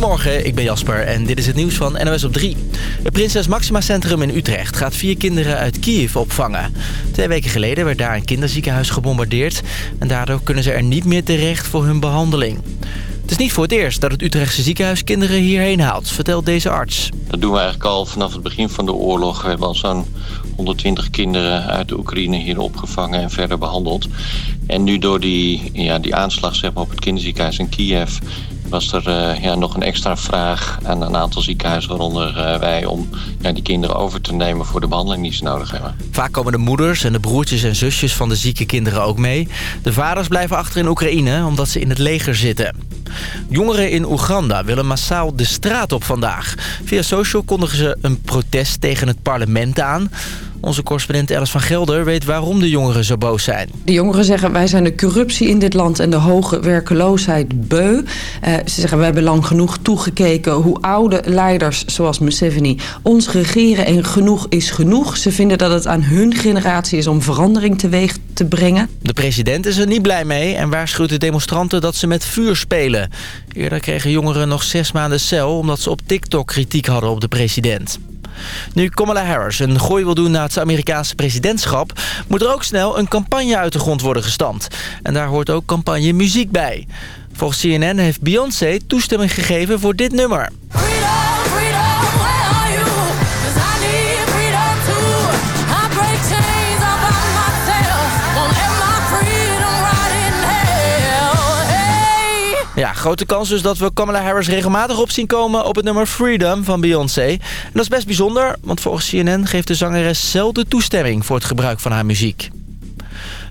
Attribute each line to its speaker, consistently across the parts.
Speaker 1: Goedemorgen, ik ben Jasper en dit is het nieuws van NOS op 3. Het Prinses Maxima Centrum in Utrecht gaat vier kinderen uit Kiev opvangen. Twee weken geleden werd daar een kinderziekenhuis gebombardeerd... en daardoor kunnen ze er niet meer terecht voor hun behandeling. Het is niet voor het eerst dat het Utrechtse ziekenhuis kinderen hierheen haalt, vertelt deze arts.
Speaker 2: Dat doen we eigenlijk al vanaf het begin van de oorlog. We hebben al zo'n 120 kinderen uit de Oekraïne hier opgevangen en verder behandeld. En nu door die, ja, die aanslag zeg maar, op het kinderziekenhuis in Kiev was er uh, ja, nog een extra vraag aan een aantal ziekenhuizen, waaronder uh, wij, om ja, die kinderen over te nemen voor de behandeling die ze nodig hebben.
Speaker 1: Vaak komen de moeders en de broertjes en zusjes van de zieke kinderen ook mee. De vaders blijven achter in Oekraïne omdat ze in het leger zitten. Jongeren in Oeganda willen massaal de straat op vandaag. Via social kondigen ze een protest tegen het parlement aan. Onze correspondent Alice van Gelder weet waarom de jongeren zo boos zijn.
Speaker 3: De jongeren zeggen wij zijn de corruptie in dit land en de hoge werkeloosheid beu. Uh, ze zeggen we hebben lang genoeg toegekeken hoe oude leiders zoals Museveni ons regeren en genoeg is genoeg. Ze vinden dat het aan hun generatie is om verandering teweeg te brengen.
Speaker 1: De president is er niet blij mee en waarschuwt de demonstranten dat ze met vuur spelen. Eerder kregen jongeren nog zes maanden cel omdat ze op TikTok kritiek hadden op de president. Nu Kamala Harris een gooi wil doen naar het Amerikaanse presidentschap... moet er ook snel een campagne uit de grond worden gestampt. En daar hoort ook campagne muziek bij. Volgens CNN heeft Beyoncé toestemming gegeven voor dit nummer. Grote kans dus dat we Kamala Harris regelmatig op zien komen op het nummer Freedom van Beyoncé. En dat is best bijzonder, want volgens CNN geeft de zangeres zelden toestemming voor het gebruik van haar muziek.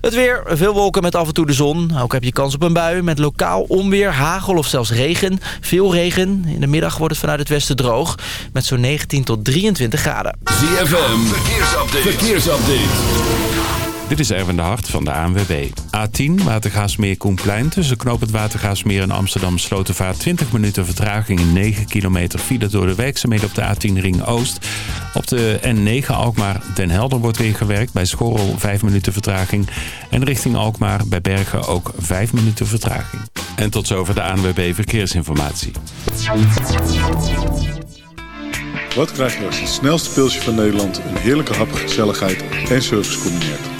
Speaker 1: Het weer, veel wolken met af en toe de zon. Ook heb je kans op een bui met lokaal onweer, hagel of zelfs regen. Veel regen. In de middag wordt het vanuit het westen droog. Met zo'n 19 tot 23 graden.
Speaker 4: ZFM, verkeersupdate. verkeersupdate.
Speaker 5: Dit is Erwin de Hart van de ANWB. A10 Watergaasmeer Koenplein tussen knoop het Watergaasmeer en Amsterdam Slotenvaart 20 minuten vertraging in 9 kilometer file door de werkzaamheden op de A10 Ring Oost. Op de N9 Alkmaar Den Helder wordt weer gewerkt bij Schorrel 5 minuten vertraging. En richting Alkmaar bij Bergen ook 5 minuten vertraging. En tot zover de ANWB Verkeersinformatie.
Speaker 6: Wat krijg je als het snelste pilsje van Nederland een heerlijke hap, gezelligheid en service combineert?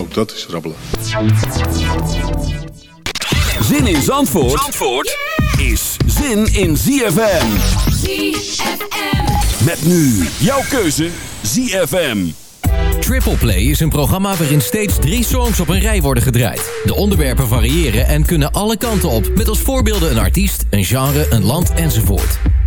Speaker 6: Ook dat is rabbelen.
Speaker 4: Zin in Zandvoort, Zandvoort is zin in ZFM. ZFM. Met nu jouw keuze ZFM.
Speaker 7: Triple Play is een programma waarin steeds drie songs op een rij worden gedraaid. De onderwerpen variëren en kunnen alle kanten op, met als voorbeelden een artiest, een genre, een land enzovoort.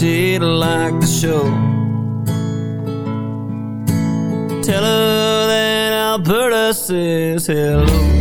Speaker 8: She'd like the show. Tell her that Alberta says hello.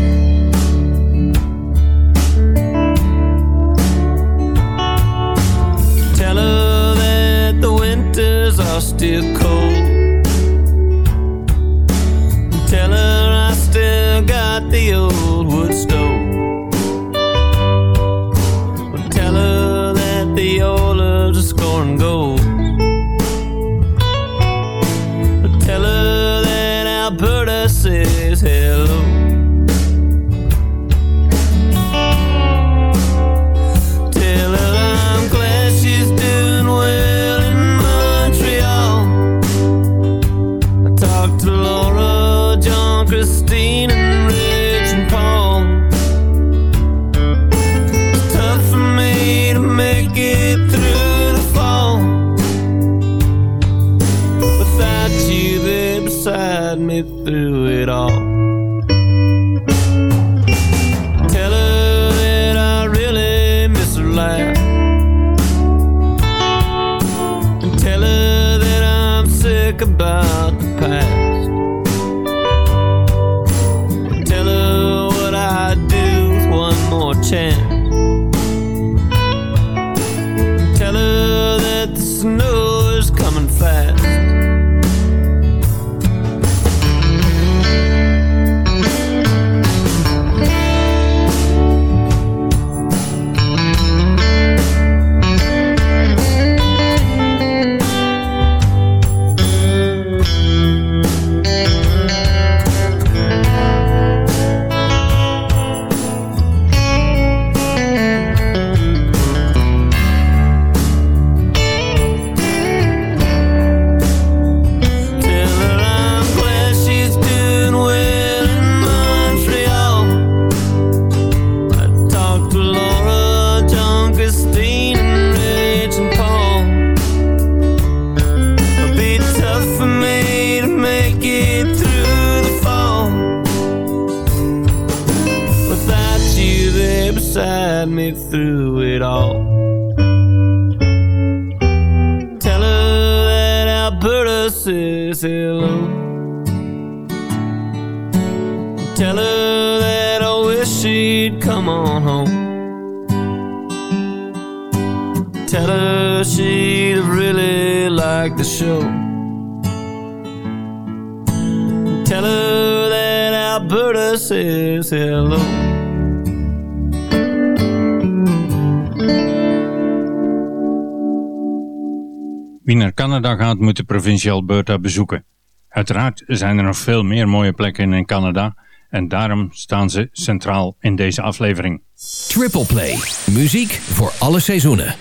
Speaker 9: Canada gaat moet de provincie Alberta bezoeken. Uiteraard zijn er nog veel meer mooie plekken in Canada en daarom staan ze centraal in deze aflevering.
Speaker 7: Triple Play. Muziek voor alle seizoenen.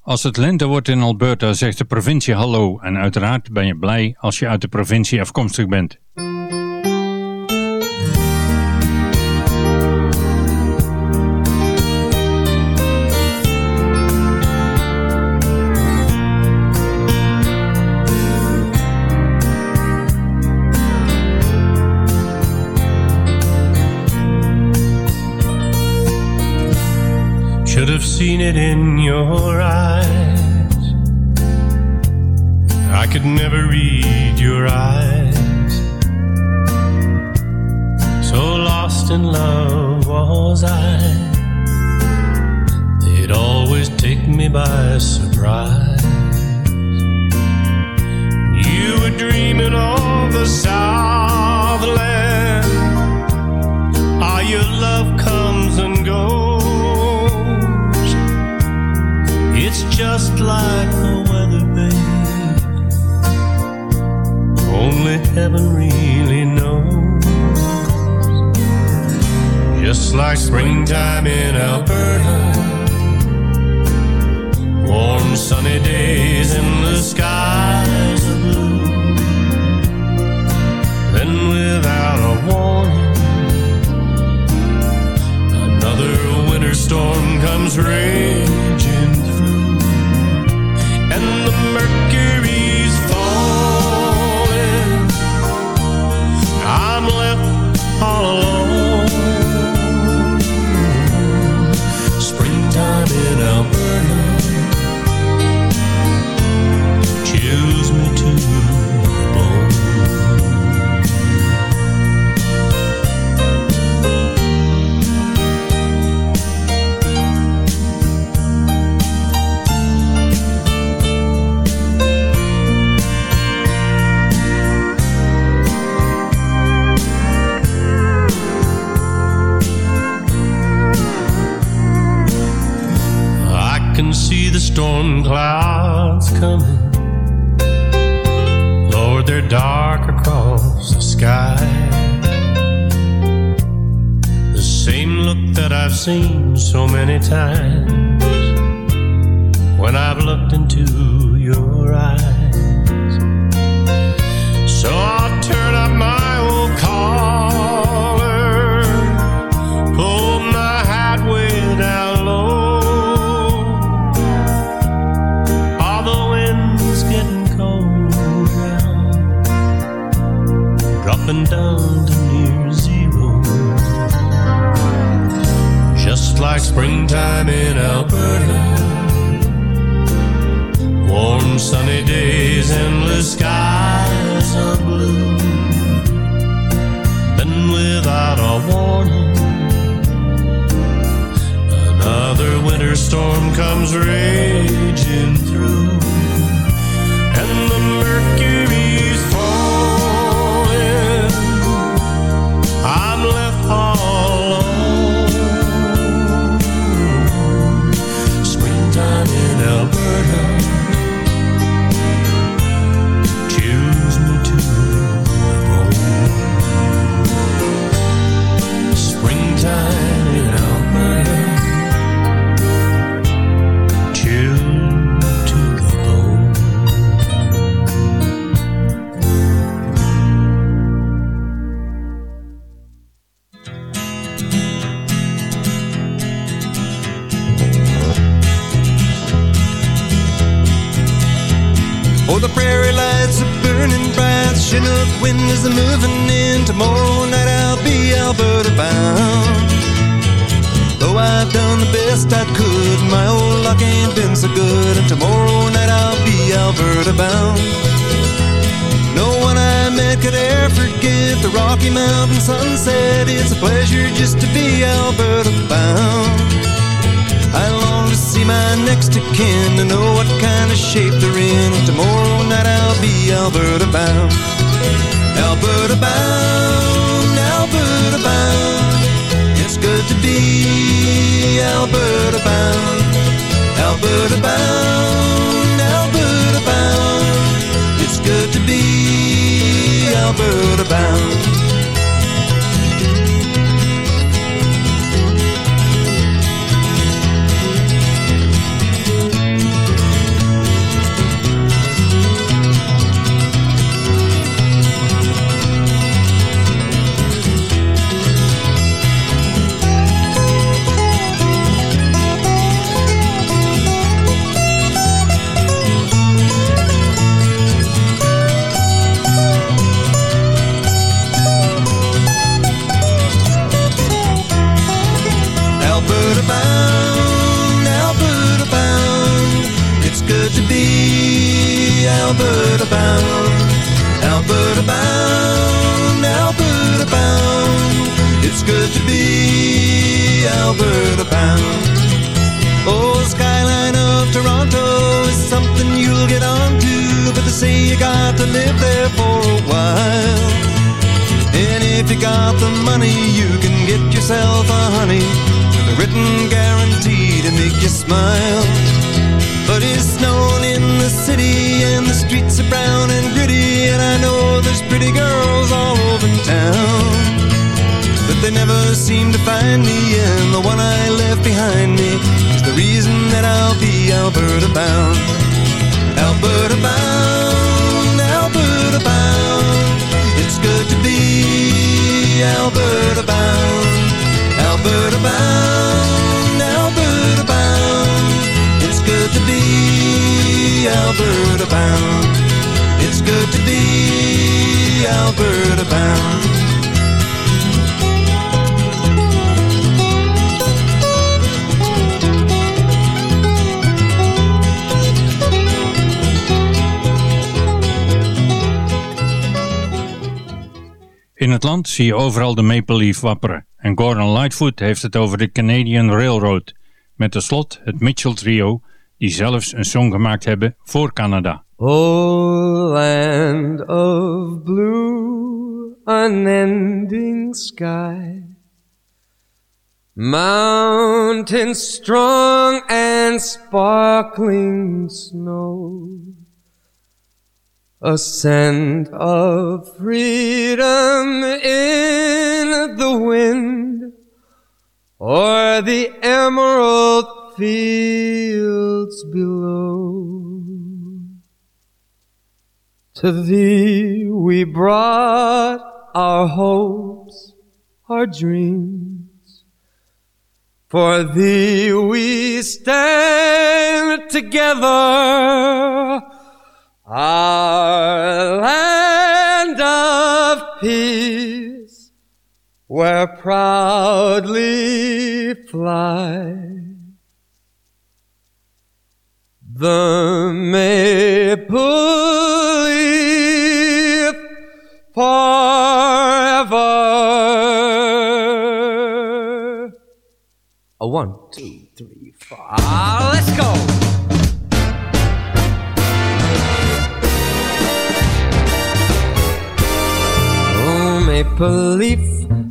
Speaker 9: Als het lente wordt in Alberta zegt de provincie hallo en uiteraard ben je blij als je uit de provincie afkomstig bent.
Speaker 10: Seen it in your eyes. I could never read your eyes. So lost in love was I. They'd always take me by surprise. You were dreaming of the Southland. Just like the weather, babe. Only heaven really knows. Just like springtime in Alberta. Warm sunny days and the skies are blue. Then without a warning, another winter storm comes raging storm clouds coming. Lord, they're dark across the sky. The same look that I've seen so many times when I've looked into your eyes. So I'll days, endless skies of blue. Then without a warning, another winter storm comes raging
Speaker 11: Oh, the prairie lights are burning bright. Chinook winds are moving in. Tomorrow night I'll be Alberta bound. Though I've done the best I could, my old luck ain't been so good. And tomorrow night I'll be Alberta bound. No one I met could ever forget the Rocky Mountain sunset. It's a pleasure just to be Alberta bound. I to see my next of kin to know what kind of shape they're in. Tomorrow night I'll be Alberta bound. Alberta bound, Alberta bound. It's good to be Alberta bound. Alberta bound, Alberta bound. It's good to be Alberta bound. Alberta bound. Alberta bound, Alberta bound. It's good to be Alberta bound. Oh, skyline of Toronto is something you'll get onto, but they say you got to live there for a while. And if you got the money, you can get yourself a honey with a written guarantee to make you smile. But it's snowing in the city and the streets are brown and gritty, and I know there's pretty girls all over town. But they never seem to find me, and the one I left behind me is the reason that I'll be Alberta bound. Alberta bound, Alberta bound. It's good to be Alberta bound. Alberta bound, be. It's good to be.
Speaker 9: In het land zie je overal de Maple Leaf wapperen. En Gordon Lightfoot heeft het over de Canadian Railroad. Met de slot het Mitchell Trio, die zelfs een song gemaakt hebben voor Canada.
Speaker 12: Oh, land of blue, unending sky. Mountains strong and sparkling snow. A scent of freedom in the wind, or the emerald fields below. To thee we brought our hopes, our dreams. For thee we stand together, our land of peace. maple one, two, three, four. Ah, let's go. Oh, maple leaf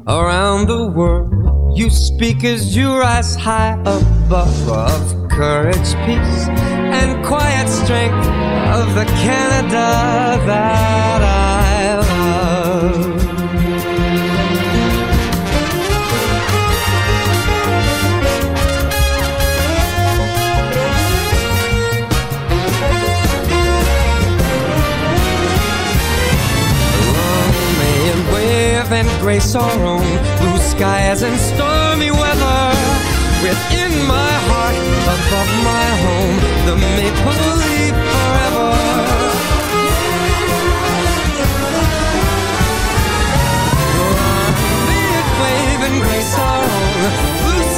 Speaker 12: around the world. You speak as you rise high above of courage, peace, and quiet strength of the Canada that I grace our own blue skies and stormy weather. Within my heart, above my home, the maple leaf forever. May it wave and grace our own blue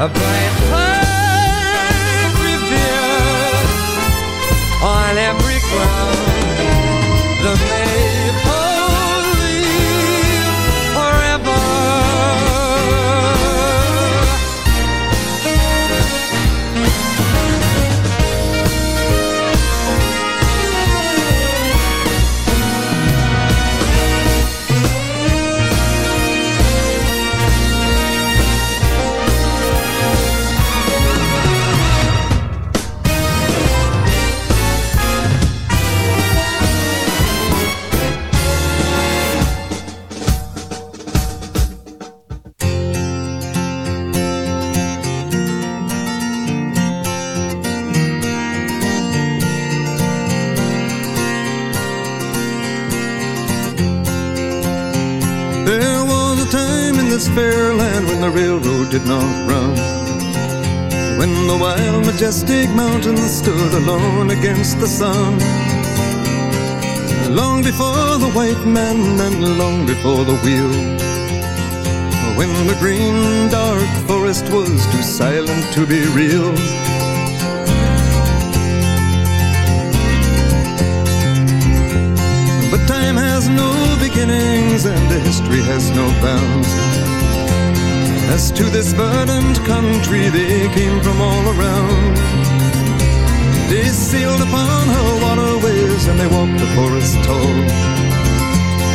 Speaker 12: A bright
Speaker 11: stood alone against the sun. Long before the white man and long before the wheel. When the green, dark forest was too silent to be real. But time has no beginnings and history has no bounds. As to this verdant country, they came from all around. They sailed upon her waterways and they walked the forest tall.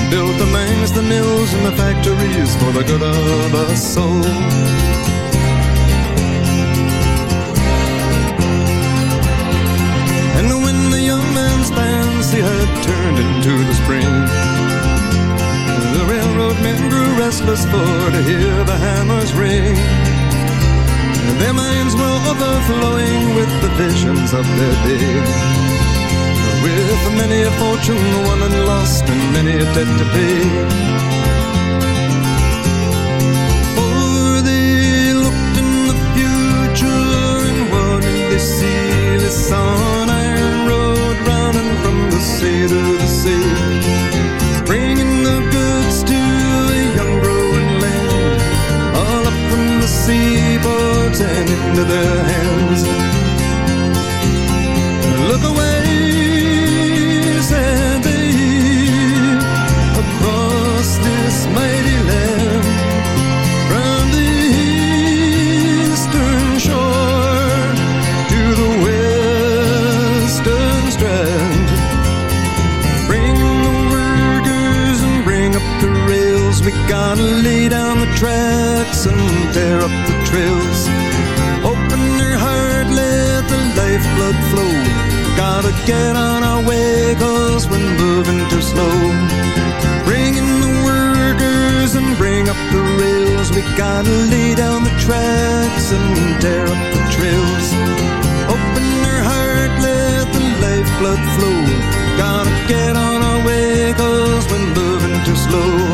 Speaker 11: Built the mines, the mills, and the factories for the good of us all. And when the young man's fancy had turned into the spring, the railroad men grew restless for to hear the hammers ring. Their minds were overflowing with the visions of their day. With many a fortune won and lost and many a debt to pay. Into their hands. Look away, said they, across this mighty land, from the eastern shore to the western strand. Bring the workers and bring up the rails. We gotta lay down the tracks and tear up Gotta get on our way, cause we're moving too slow. Bring in the workers and bring up the rails. We gotta lay down the tracks and tear up the trails. Open your heart, let the lifeblood flow. Gotta get on our way, cause we're moving too slow.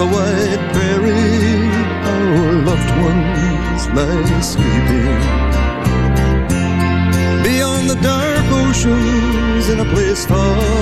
Speaker 11: The wide prairie, our loved ones lie sleeping. Beyond the dark oceans, in a place far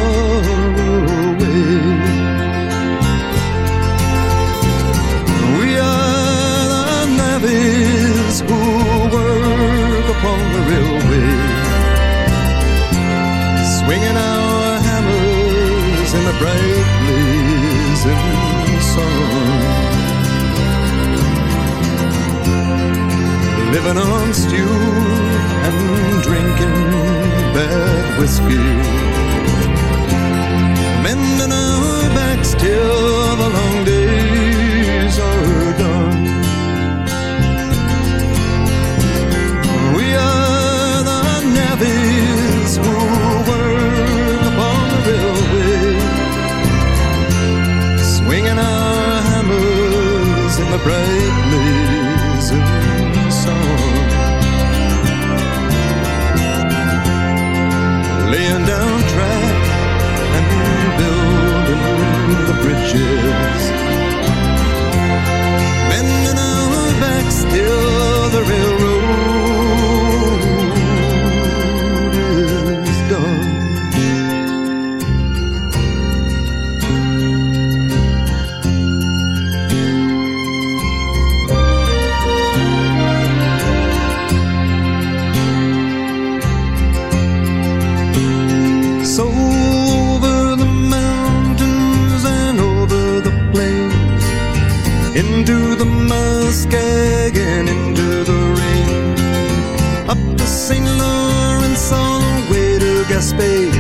Speaker 11: to Gaspé,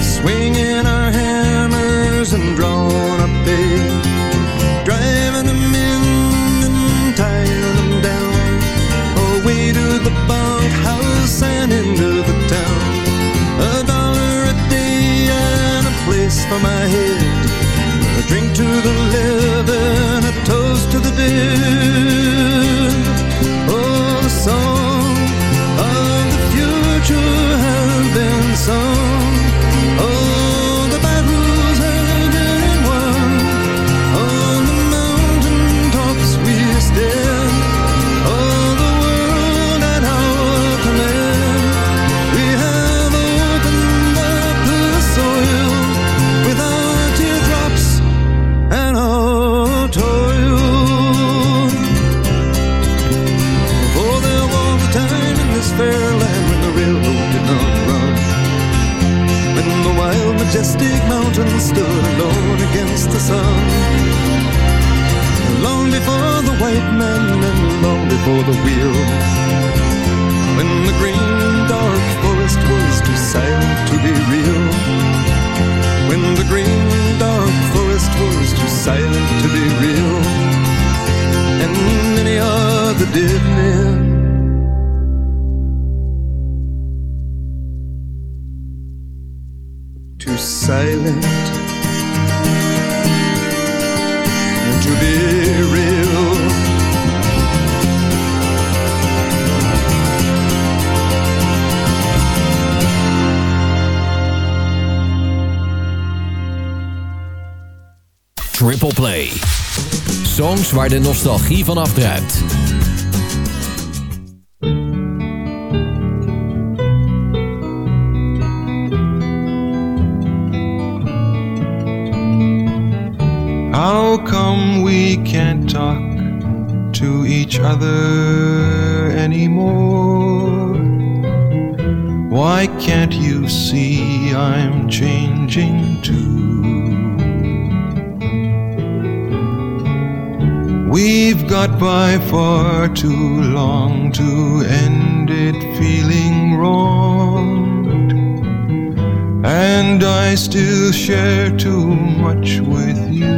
Speaker 11: swinging our hammers and drawing up bay, driving them in and tying them down, oh, away to the bunkhouse and into the town. A dollar a day and a place for my head. A drink to the the wheel. When the green dark forest was too silent to be real. When the green dark forest was too silent to be real. And many the dead men.
Speaker 7: Songs waar de nostalgie van afdruipt.
Speaker 13: How come we can't talk to each other anymore? Why can't you see I'm changing too? We've got by far too long to end it feeling wronged. And I still share too much with you.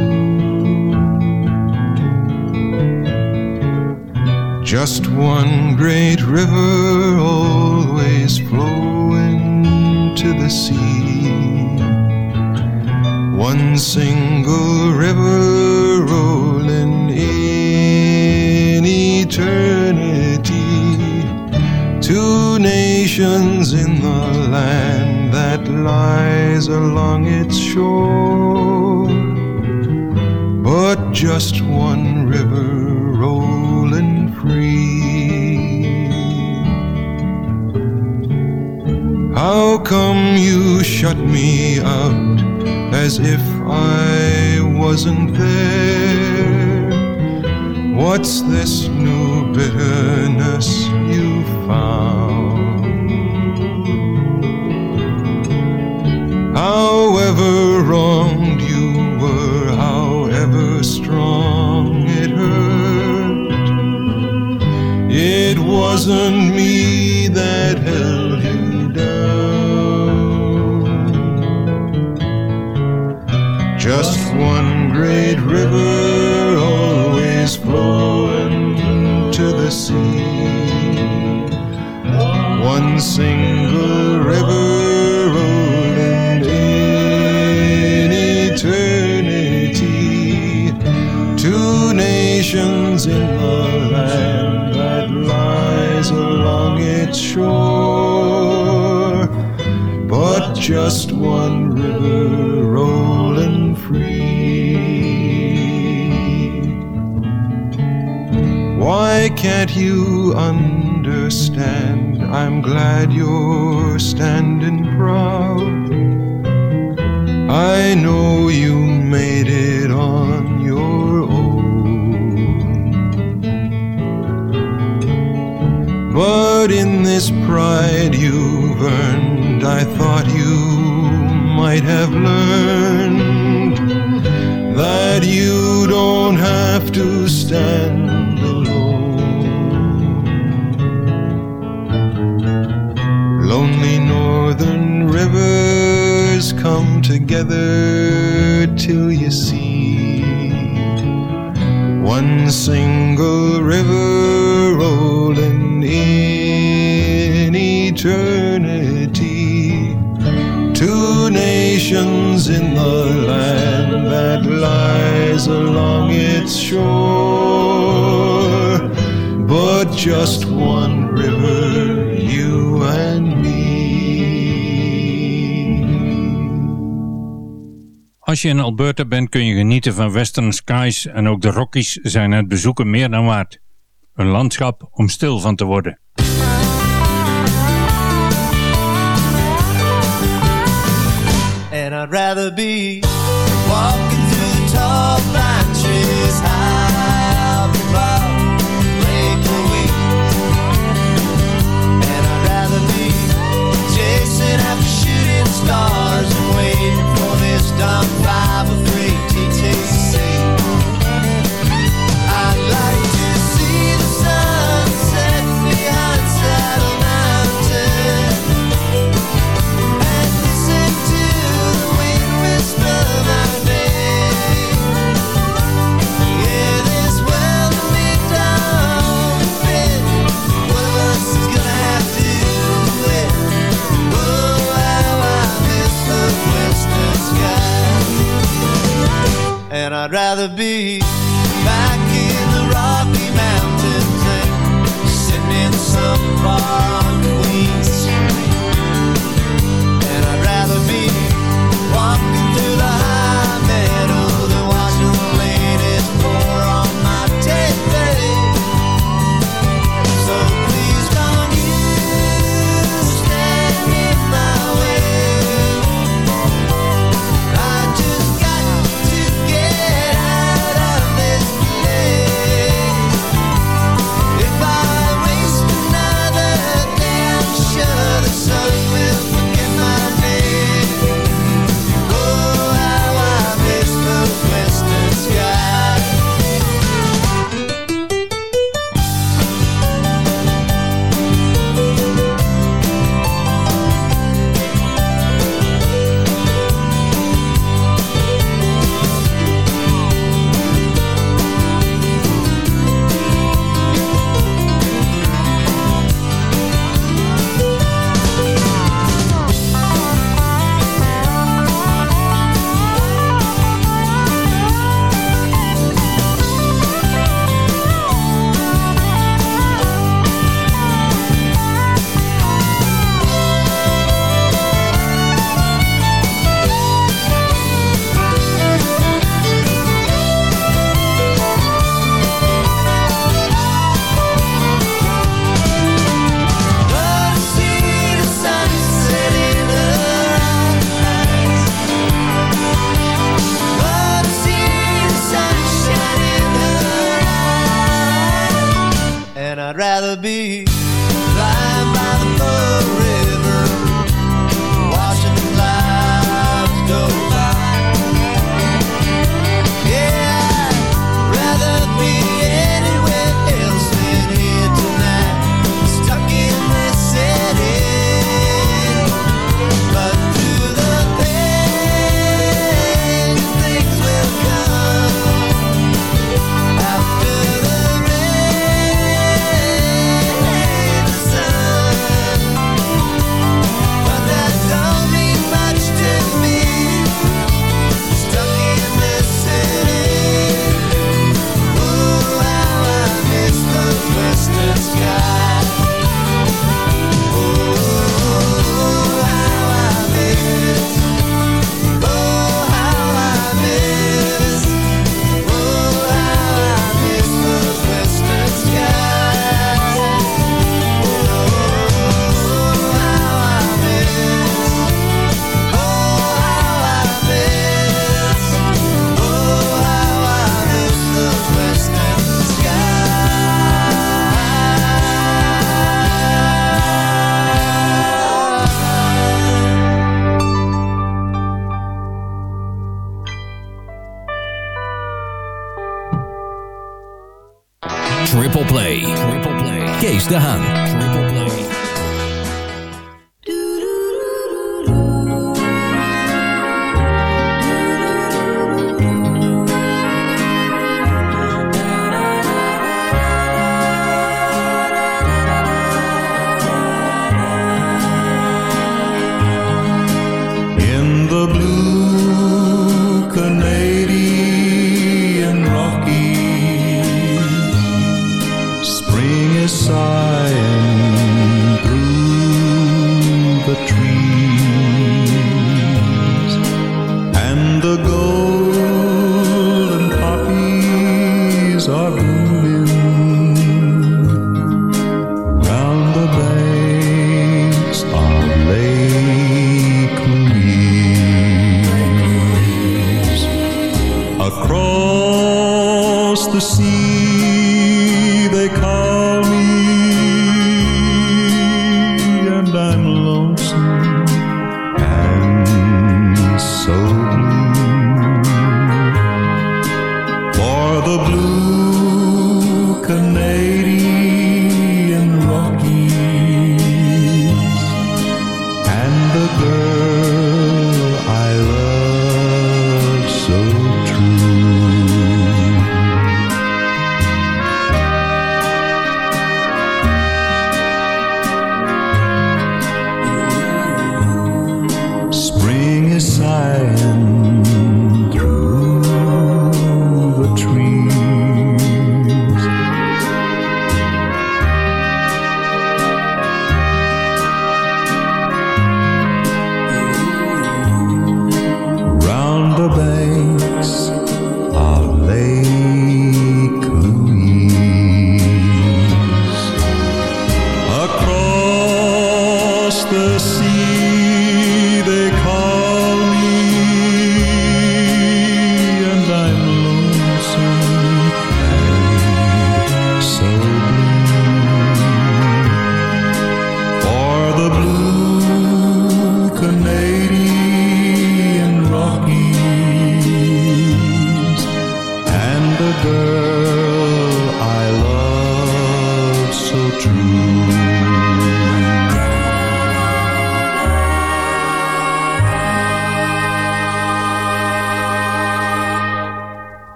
Speaker 13: Just one great river always flowing to the sea. One single river in eternity. Two nations in the land that lies along its shore, but just one river rolling free. How come you shut me out as if I wasn't there? What's this new bitterness you found? However wronged you were, however strong it hurt, it wasn't me that held you down. Just one great river single river rolling in eternity. Two nations in the land that lies along its shore. But just one river rolling free. Why can't you understand? I'm glad you're standing proud. I know you made it on your own. But in this pride you've earned, I thought you might have learned that you don't have to stand rivers come together till you see one single river rolling in eternity. Two nations in the land that lies along its shore, but just one
Speaker 9: Als je in Alberta bent kun je genieten van western skies en ook de Rockies zijn het bezoeken meer dan waard. Een landschap om stil van te worden.
Speaker 14: And I'd rather be walking through the tall high rather be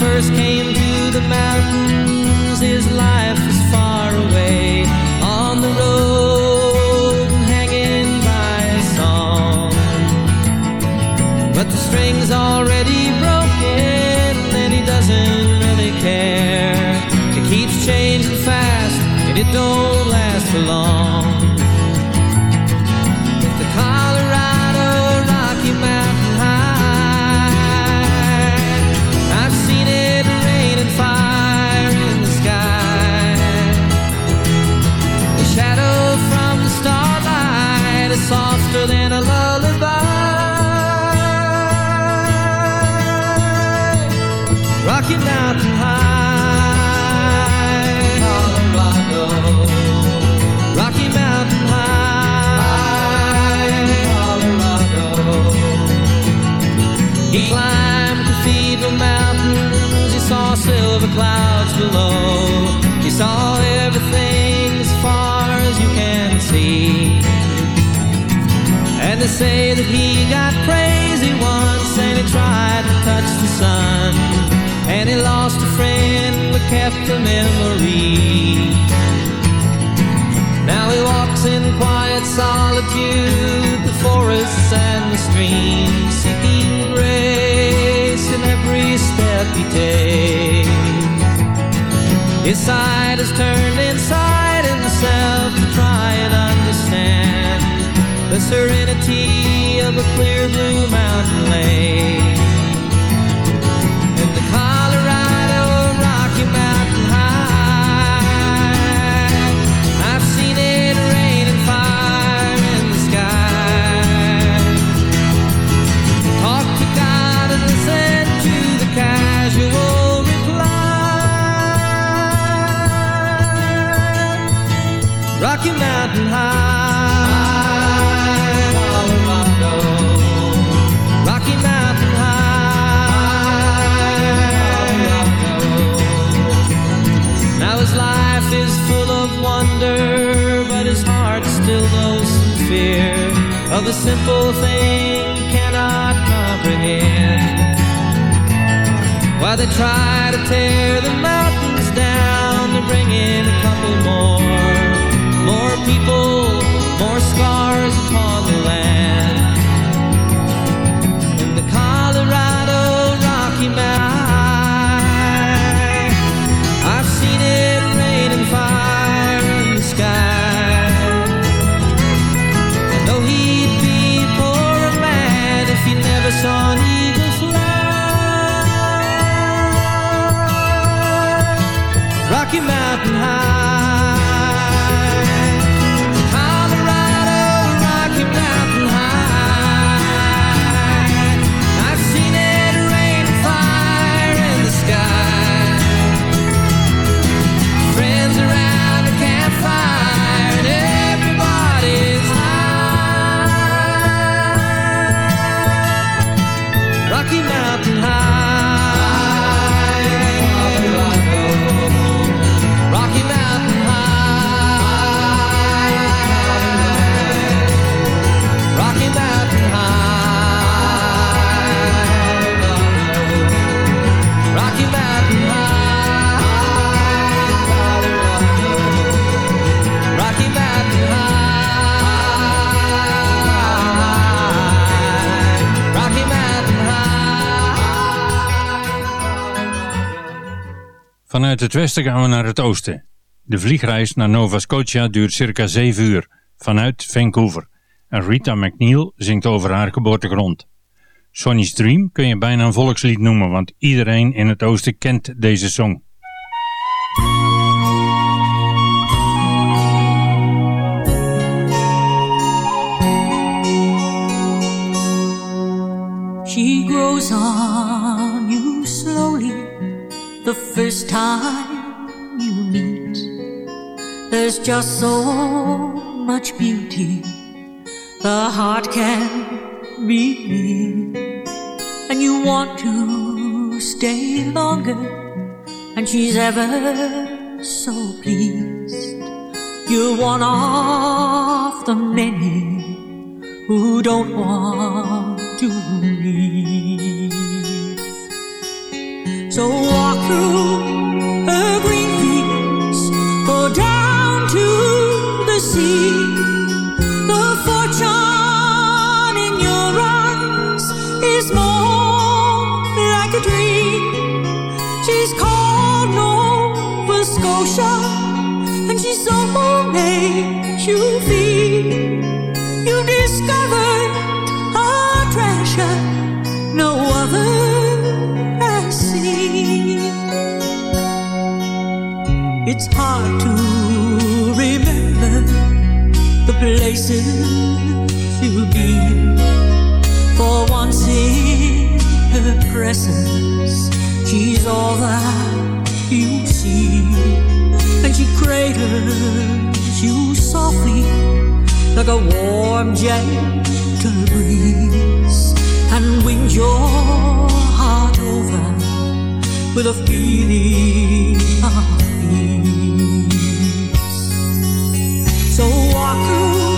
Speaker 10: first came to the mountains, his life was far away on the road, hanging by a song. But the strings saw everything as far as you can see. And they say that he got crazy once and he tried to touch the sun. And he lost a friend but kept the memory. Now he walks in quiet solitude, the forests and the streams, seeking grace in every step he takes. His side is turned inside himself to try and understand the serenity of a clear blue mountain lake.
Speaker 9: Vanuit het westen gaan we naar het oosten. De vliegreis naar Nova Scotia duurt circa 7 uur, vanuit Vancouver. En Rita McNeil zingt over haar geboortegrond. Sonny's Dream kun je bijna een volkslied noemen, want iedereen in het oosten kent deze song.
Speaker 15: She grows on the first time you meet. There's just so much beauty the heart can read. And you want to stay longer, and she's ever so pleased. You're one of the many who don't want to leave. So walk through her green fields, go down to the sea. The fortune in your eyes is more like a dream. She's called Nova Scotia, and she's so makes you feel It's hard to remember the places you've been. For once in her presence, she's all that you see. And she cradles you softly like a warm, gentle breeze. And wings your heart over with a feeling of walk through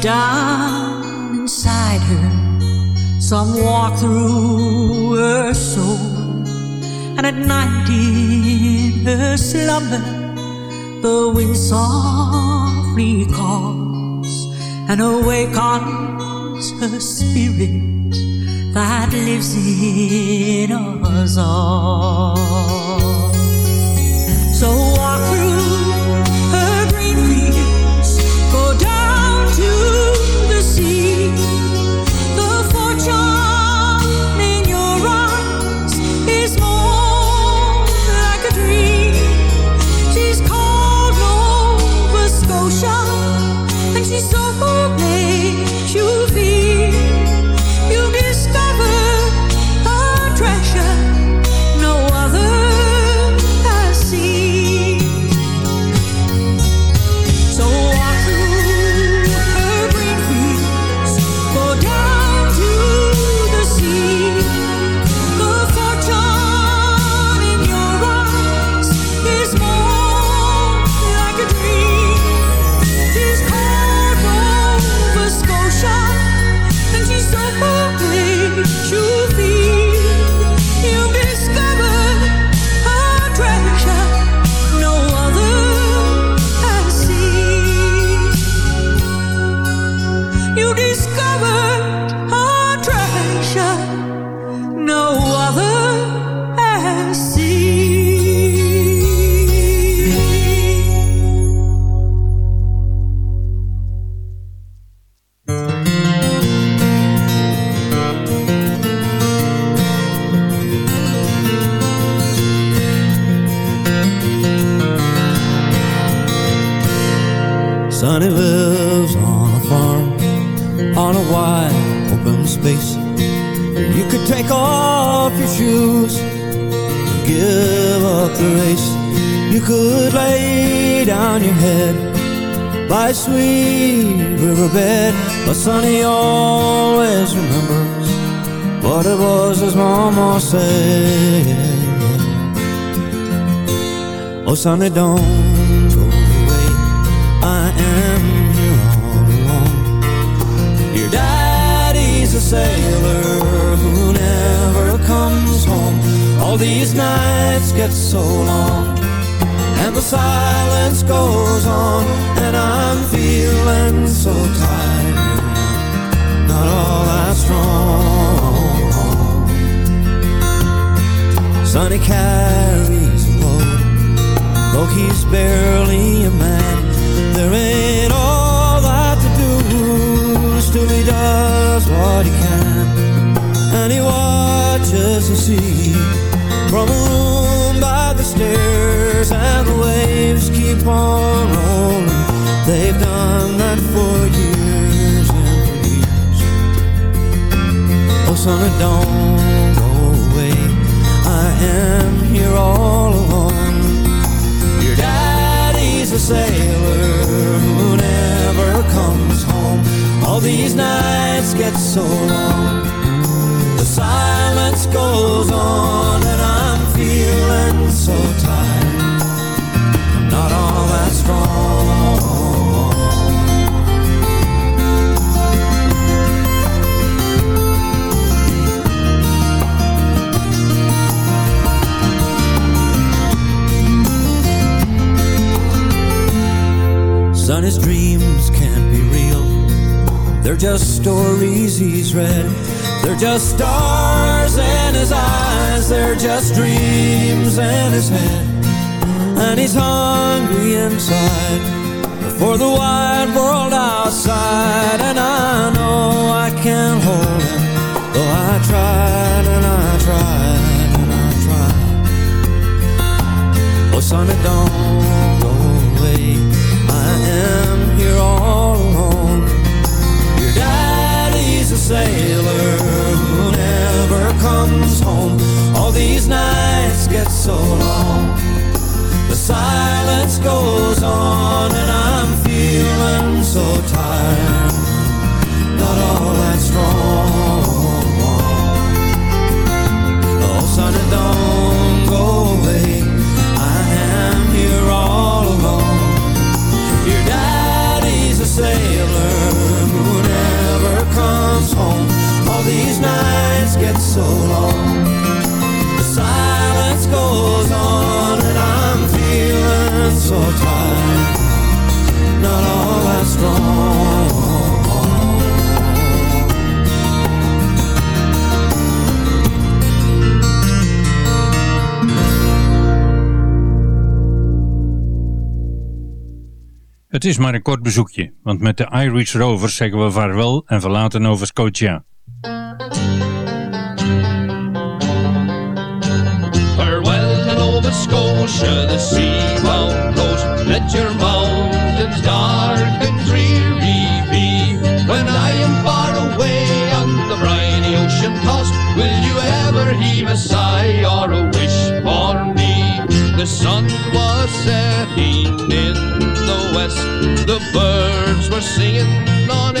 Speaker 15: down inside her, some walk through her soul. And at night in her slumber, the wind softly calls and awakens her spirit that lives in us all. So walk through
Speaker 16: Oh, Sonny, don't go away. I am here all alone. Your daddy's a sailor who never comes home. All these nights get so long, and the silence goes on, and I'm feeling so tired. Not all that strong. Sonny carries a load, though he's barely a man. There ain't all that to do, still he does what he can. And he watches the sea from a room by the stairs, and the waves keep on rolling. They've done that for years and for years. Oh, son, don't go away. I am here sailor who never comes home. All these nights get so long. The silence goes on and I'm feeling so tired. I'm not all that strong. His dreams can't be real. They're just stories he's read. They're just stars in his eyes. They're just dreams in his head. And he's hungry inside for the wide world outside. And I know I can't hold him. Though I tried and I tried and I tried. Oh, son, it don't all alone. Your daddy's a sailor who never comes home. All these nights get so long. The silence goes on and I'm feeling so tired. Not all that strong. Long. The silence goes on and I'm feeling so tired. Not all that strong.
Speaker 9: Het is maar een kort bezoekje, want met de Irish Rovers zeggen we vaarwel en verlaten Nova Scotia.
Speaker 8: Scotia, the sea-bound coast. Let your mountains dark and dreary be. When I am far away on the briny ocean tossed, will you ever heave a sigh or a wish for me? The sun was setting in the west, the birds were singing on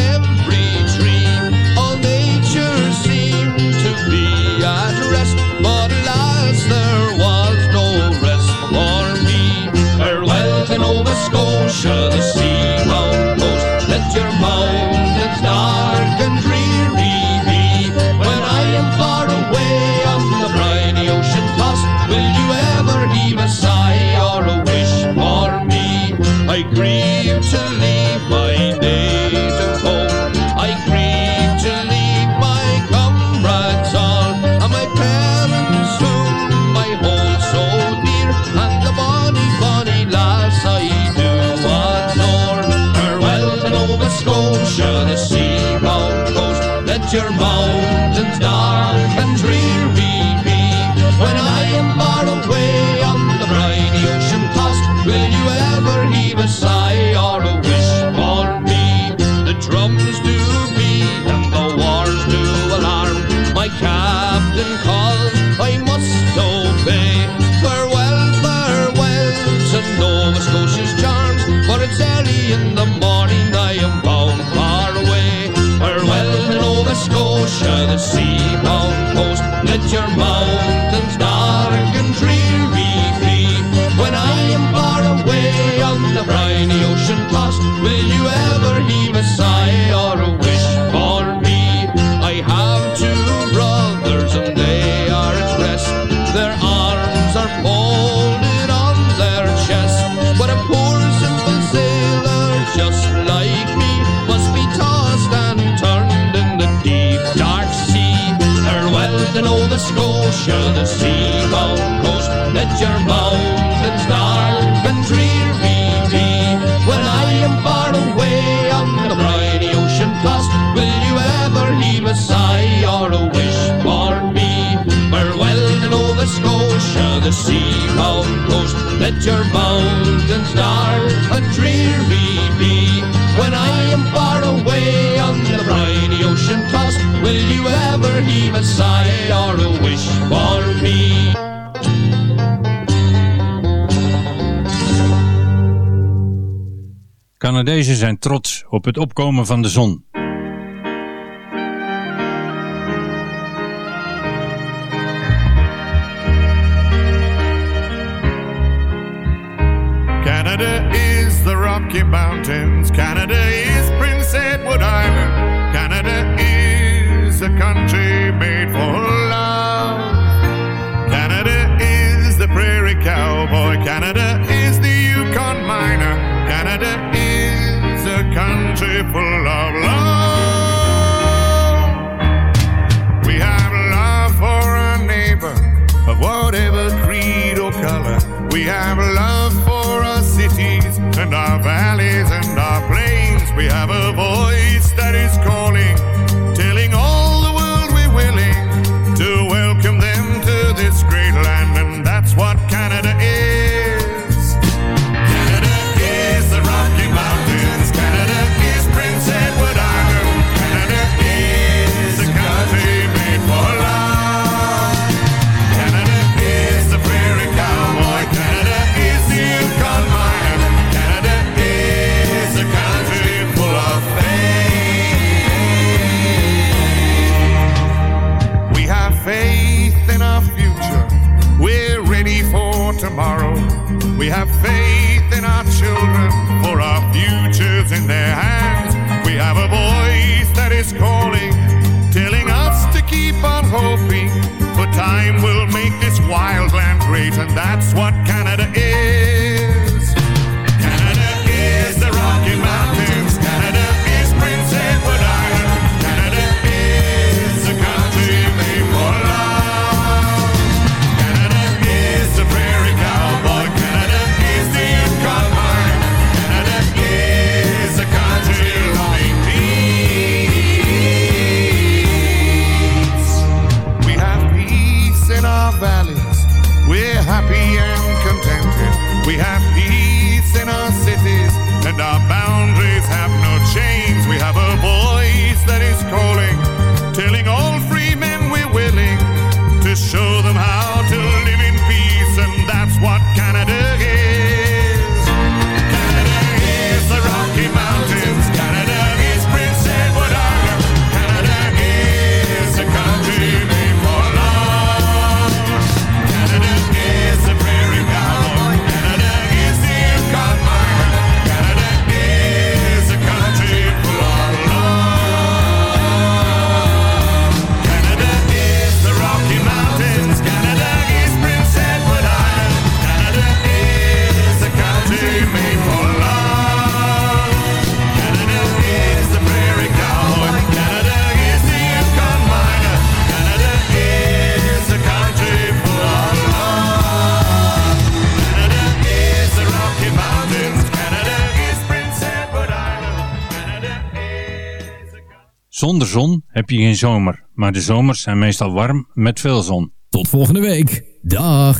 Speaker 9: Canadezen zijn trots op het opkomen van de zon.
Speaker 17: Canada is the Rocky Mountain tomorrow. We have faith in our children, for our futures in their hands. We have a voice that is calling, telling us to keep on hoping. For time will make this wild land great, and that's what can
Speaker 9: Zonder zon heb je geen zomer, maar de zomers zijn meestal warm met veel zon.
Speaker 10: Tot volgende week. Dag.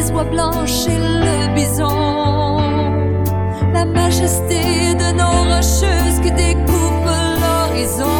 Speaker 18: les oies blanches et le bison, la majesté de nos rocheuses qui découpent l'horizon.